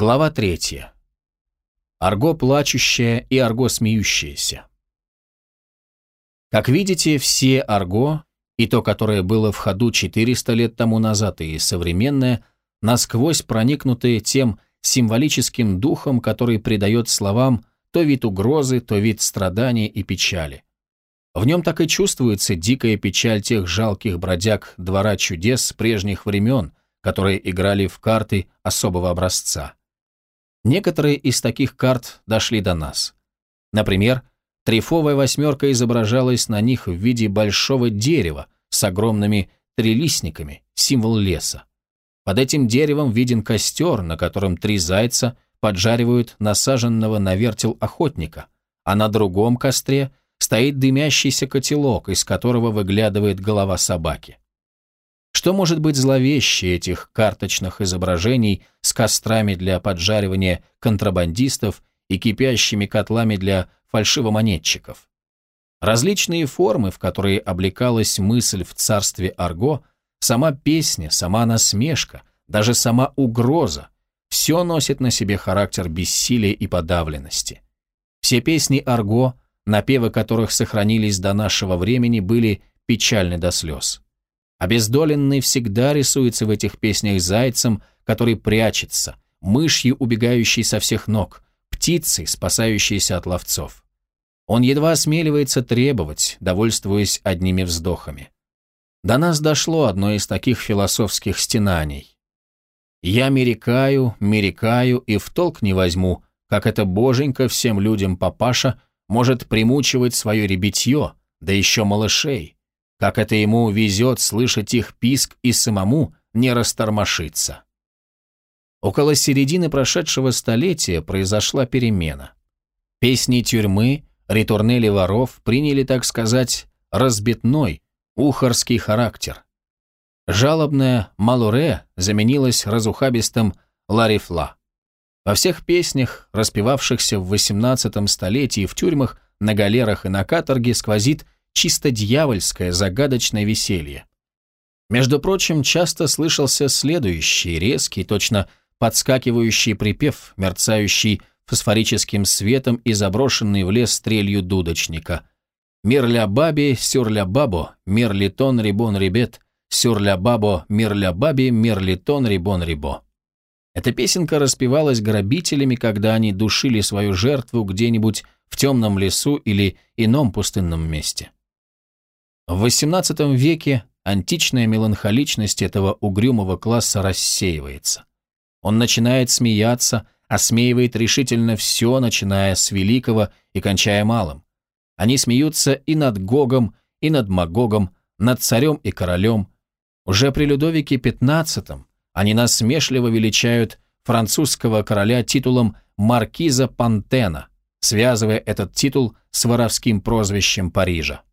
Глава третья. Арго плачущая и арго смеющаяся. Как видите, все арго, и то, которое было в ходу 400 лет тому назад, и современное, насквозь проникнутые тем символическим духом, который придает словам то вид угрозы, то вид страдания и печали. В нем так и чувствуется дикая печаль тех жалких бродяг двора чудес прежних времен, которые играли в карты особого образца. Некоторые из таких карт дошли до нас. Например, трифовая восьмерка изображалась на них в виде большого дерева с огромными трилистниками, символ леса. Под этим деревом виден костер, на котором три зайца поджаривают насаженного на вертел охотника, а на другом костре стоит дымящийся котелок, из которого выглядывает голова собаки. Что может быть зловеще этих карточных изображений с кострами для поджаривания контрабандистов и кипящими котлами для фальшивомонетчиков? Различные формы, в которые облекалась мысль в царстве Арго, сама песня, сама насмешка, даже сама угроза, все носит на себе характер бессилия и подавленности. Все песни Арго, напевы которых сохранились до нашего времени, были печальны до слез. Обездоленный всегда рисуется в этих песнях зайцем, который прячется, мышью, убегающей со всех ног, птицей, спасающейся от ловцов. Он едва осмеливается требовать, довольствуясь одними вздохами. До нас дошло одно из таких философских стенаний. «Я мерекаю, мерекаю и в толк не возьму, как это боженька всем людям папаша может примучивать свое ребятье, да еще малышей. Как это ему везет слышать их писк и самому не растормошиться. Около середины прошедшего столетия произошла перемена. Песни тюрьмы, ритурнели воров приняли, так сказать, разбитной, ухарский характер. Жалобная «Малуре» заменилась разухабистым «Ларифла». Во всех песнях, распевавшихся в XVIII столетии в тюрьмах, на галерах и на каторге, сквозит чисто дьявольское, загадочное веселье. Между прочим, часто слышался следующий, резкий, точно подскакивающий припев, мерцающий фосфорическим светом и заброшенный в лес стрелью дудочника. «Мир ля баби, сюр ля бабо, мир литон рибон ребет, сюр ля бабо, мир ля баби, мир литон рибон рибо». Эта песенка распевалась грабителями, когда они душили свою жертву где-нибудь в темном лесу или ином пустынном месте. В XVIII веке античная меланхоличность этого угрюмого класса рассеивается. Он начинает смеяться, осмеивает решительно все, начиная с великого и кончая малым. Они смеются и над Гогом, и над Магогом, над царем и королем. Уже при Людовике XV они насмешливо величают французского короля титулом маркиза Пантена, связывая этот титул с воровским прозвищем Парижа.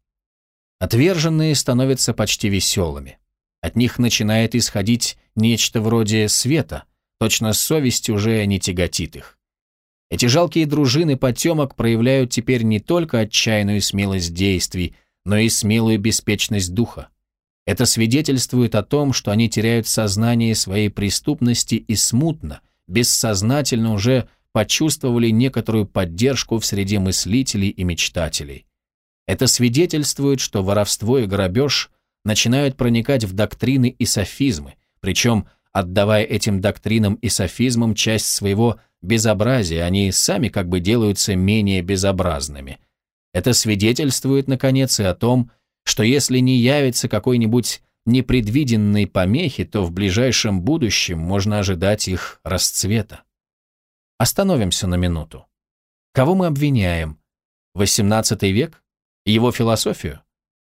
Отверженные становятся почти веселыми. От них начинает исходить нечто вроде света, точно совесть уже не тяготит их. Эти жалкие дружины потемок проявляют теперь не только отчаянную смелость действий, но и смелую беспечность духа. Это свидетельствует о том, что они теряют сознание своей преступности и смутно, бессознательно уже почувствовали некоторую поддержку в среде мыслителей и мечтателей. Это свидетельствует, что воровство и грабеж начинают проникать в доктрины и софизмы, причем, отдавая этим доктринам и софизмам часть своего безобразия, они сами как бы делаются менее безобразными. Это свидетельствует, наконец, и о том, что если не явится какой-нибудь непредвиденной помехи, то в ближайшем будущем можно ожидать их расцвета. Остановимся на минуту. Кого мы обвиняем? XVIII век? Его философию?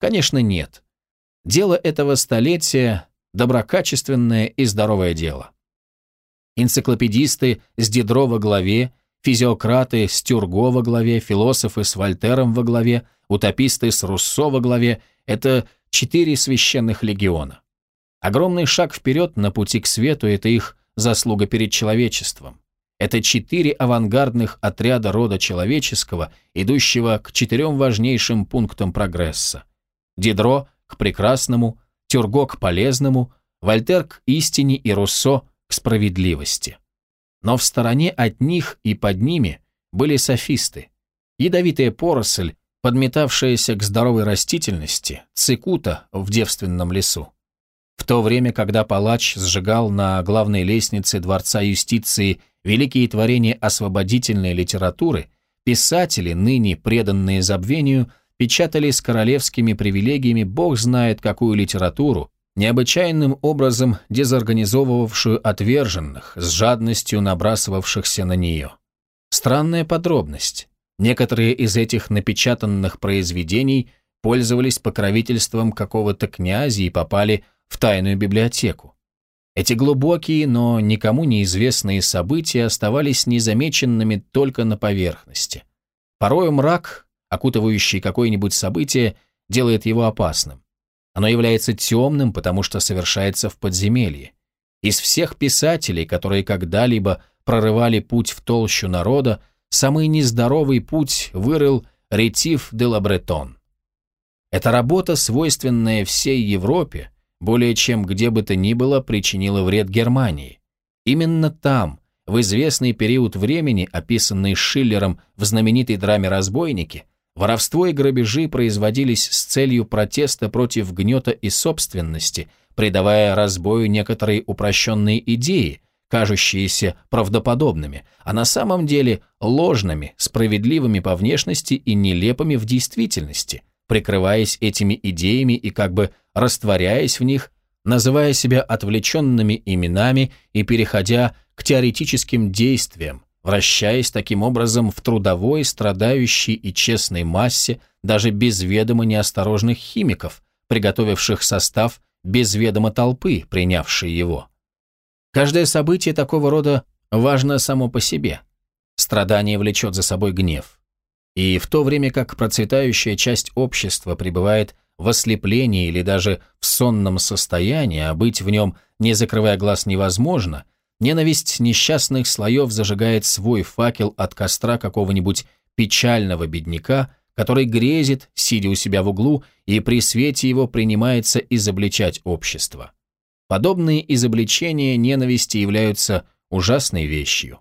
Конечно, нет. Дело этого столетия – доброкачественное и здоровое дело. Энциклопедисты с Дидро во главе, физиократы с Тюрго во главе, философы с Вольтером во главе, утописты с Руссо во главе – это четыре священных легиона. Огромный шаг вперед на пути к свету – это их заслуга перед человечеством. Это четыре авангардных отряда рода человеческого, идущего к четырем важнейшим пунктам прогресса. Дидро к прекрасному, Тюрго к полезному, Вольтер к истине и Руссо к справедливости. но в стороне от них и под ними были софисты, ядовитая поросль, подметавшаяся к здоровой растительности, цикута в девственном лесу. В то время, когда палач сжигал на главной лестнице Дворца юстиции великие творения освободительной литературы, писатели, ныне преданные забвению, печатали с королевскими привилегиями бог знает какую литературу, необычайным образом дезорганизовывавшую отверженных, с жадностью набрасывавшихся на нее. Странная подробность. Некоторые из этих напечатанных произведений пользовались покровительством какого-то князя и попали в тайную библиотеку. Эти глубокие, но никому неизвестные события оставались незамеченными только на поверхности. Порою мрак, окутывающий какое-нибудь событие, делает его опасным. Оно является темным, потому что совершается в подземелье. Из всех писателей, которые когда-либо прорывали путь в толщу народа, самый нездоровый путь вырыл Ретив де Лабретон. Эта работа, свойственная всей Европе, более чем где бы то ни было причинила вред Германии. Именно там, в известный период времени, описанный Шиллером в знаменитой драме «Разбойники», воровство и грабежи производились с целью протеста против гнета и собственности, придавая разбою некоторые упрощенные идеи, кажущиеся правдоподобными, а на самом деле ложными, справедливыми по внешности и нелепыми в действительности, прикрываясь этими идеями и как бы растворяясь в них, называя себя отвлеченными именами и переходя к теоретическим действиям, вращаясь таким образом в трудовой, страдающей и честной массе даже без ведома неосторожных химиков, приготовивших состав без ведома толпы, принявшей его. Каждое событие такого рода важно само по себе. Страдание влечет за собой гнев. И в то время как процветающая часть общества пребывает в ослеплении или даже в сонном состоянии, а быть в нем, не закрывая глаз, невозможно, ненависть несчастных слоев зажигает свой факел от костра какого-нибудь печального бедняка, который грезит, сидя у себя в углу, и при свете его принимается изобличать общество. Подобные изобличения ненависти являются ужасной вещью.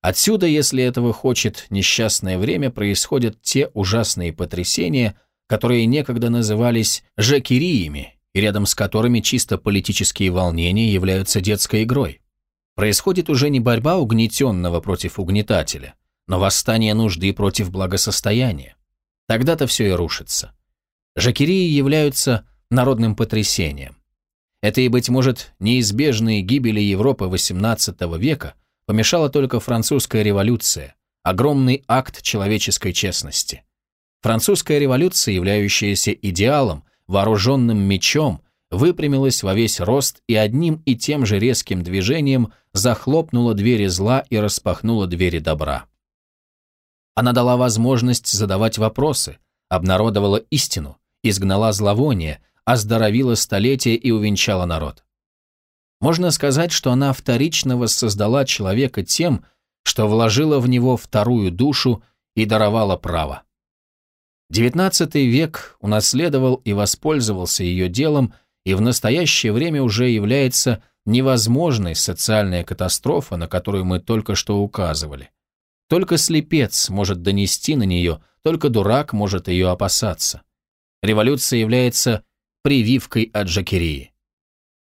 Отсюда, если этого хочет несчастное время, происходят те ужасные потрясения, которые некогда назывались «жакериями», и рядом с которыми чисто политические волнения являются детской игрой. Происходит уже не борьба угнетенного против угнетателя, но восстание нужды против благосостояния. Тогда-то все и рушится. Жакерии являются народным потрясением. Это и, быть может, неизбежные гибели Европы XVIII века – Помешала только французская революция, огромный акт человеческой честности. Французская революция, являющаяся идеалом, вооруженным мечом, выпрямилась во весь рост и одним и тем же резким движением захлопнула двери зла и распахнула двери добра. Она дала возможность задавать вопросы, обнародовала истину, изгнала зловоние, оздоровила столетия и увенчала народ. Можно сказать, что она вторично воссоздала человека тем, что вложила в него вторую душу и даровала право. XIX век унаследовал и воспользовался ее делом, и в настоящее время уже является невозможной социальная катастрофа, на которую мы только что указывали. Только слепец может донести на нее, только дурак может ее опасаться. Революция является прививкой от Жакерии.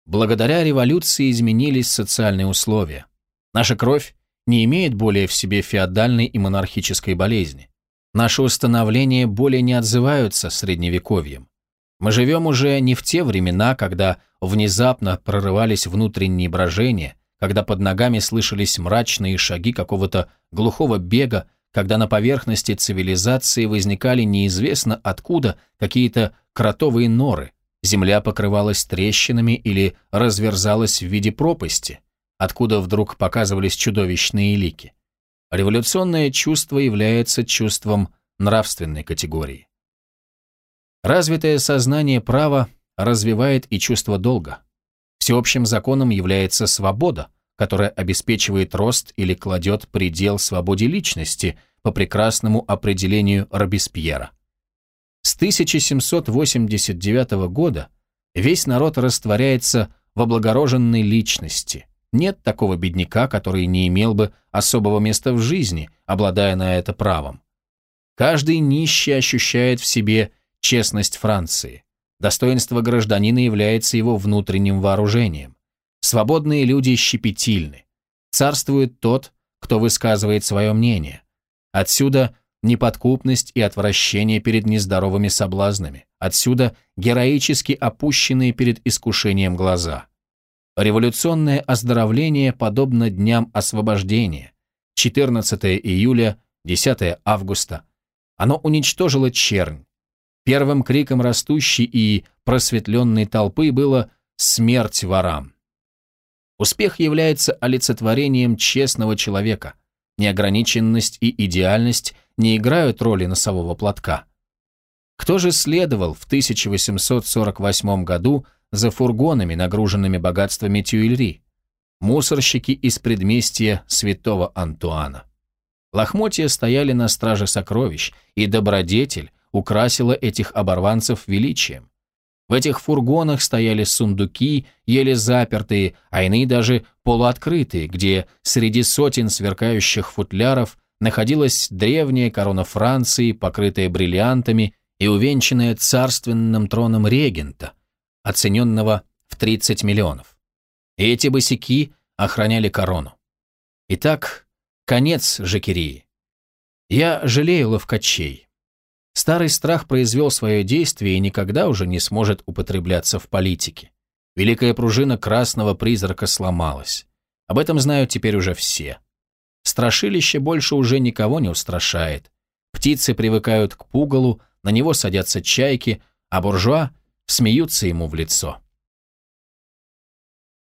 Благодаря революции изменились социальные условия. Наша кровь не имеет более в себе феодальной и монархической болезни. Наши установления более не отзываются средневековьем. Мы живем уже не в те времена, когда внезапно прорывались внутренние брожения, когда под ногами слышались мрачные шаги какого-то глухого бега, когда на поверхности цивилизации возникали неизвестно откуда какие-то кротовые норы, земля покрывалась трещинами или разверзалась в виде пропасти, откуда вдруг показывались чудовищные лики. Революционное чувство является чувством нравственной категории. Развитое сознание права развивает и чувство долга. Всеобщим законом является свобода, которая обеспечивает рост или кладет предел свободе личности по прекрасному определению Робеспьера. С 1789 года весь народ растворяется в облагороженной личности, Нет такого бедняка, который не имел бы особого места в жизни, обладая на это правом. Каждый нищий ощущает в себе честность Франции. Достоинство гражданина является его внутренним вооружением. Свободные люди щепетильны. Царствует тот, кто высказывает свое мнение. Отсюда неподкупность и отвращение перед нездоровыми соблазнами. Отсюда героически опущенные перед искушением глаза. Революционное оздоровление подобно дням освобождения. 14 июля, 10 августа. Оно уничтожило чернь. Первым криком растущей и просветленной толпы было «Смерть ворам!». Успех является олицетворением честного человека. Неограниченность и идеальность не играют роли носового платка. Кто же следовал в 1848 году за фургонами, нагруженными богатствами Тюильри? Мусорщики из предместья святого Антуана. Лохмотья стояли на страже сокровищ, и добродетель украсила этих оборванцев величием. В этих фургонах стояли сундуки, еле запертые, а иные даже полуоткрытые, где среди сотен сверкающих футляров находилась древняя корона Франции, покрытая бриллиантами и увенчанная царственным троном регента, оцененного в 30 миллионов. И эти босяки охраняли корону. Итак, конец Жакерии. Я жалею ловкачей. Старый страх произвел свое действие и никогда уже не сможет употребляться в политике. Великая пружина красного призрака сломалась. Об этом знают теперь уже все. Страшилище больше уже никого не устрашает. Птицы привыкают к пугалу, на него садятся чайки, а буржуа смеются ему в лицо.